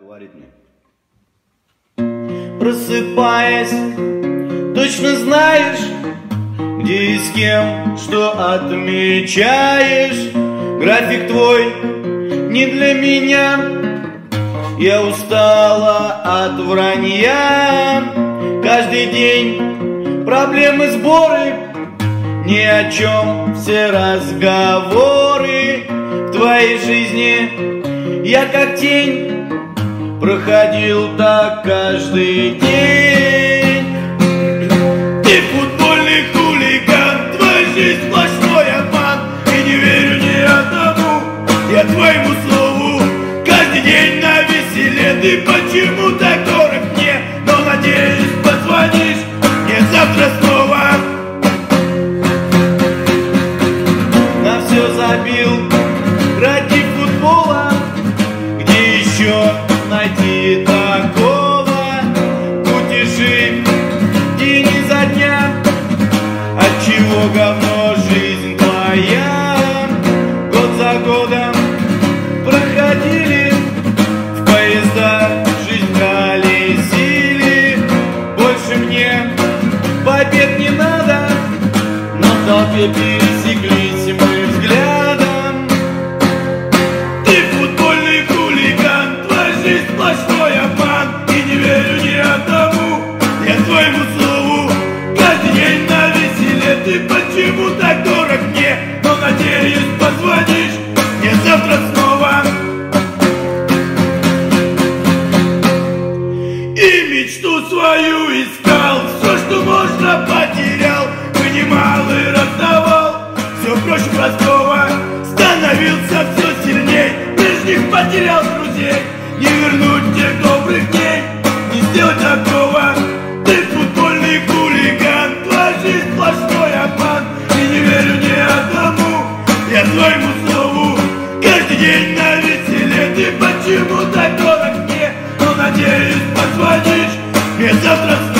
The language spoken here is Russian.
говорит мне. Просыпаясь, точно знаешь, где и с кем, что отмечаешь. График твой не для меня, я устала от вранья. Каждый день проблемы, сборы, ни о чем все разговоры в твоей жизни. Я как тень проходил так каждый день. Ты футбольный хулиган, твоя жизнь сплошной обман, и не верю ни одному, я твоему слову. Каждый день на веселе, ты почему так говно жизнь твоя? Год за годом проходили в поезда, жизнь колесили. Больше мне побед не надо, в толпе пересеклись почему так дорог мне Но надеюсь позвонишь мне завтра снова. И мечту свою искал, все, что можно, потерял Вынимал и раздавал, все проще простого Становился все сильней, прежних потерял друзей Не вернуть почему так дорог мне. Но надеюсь позвонишь. Мне завтра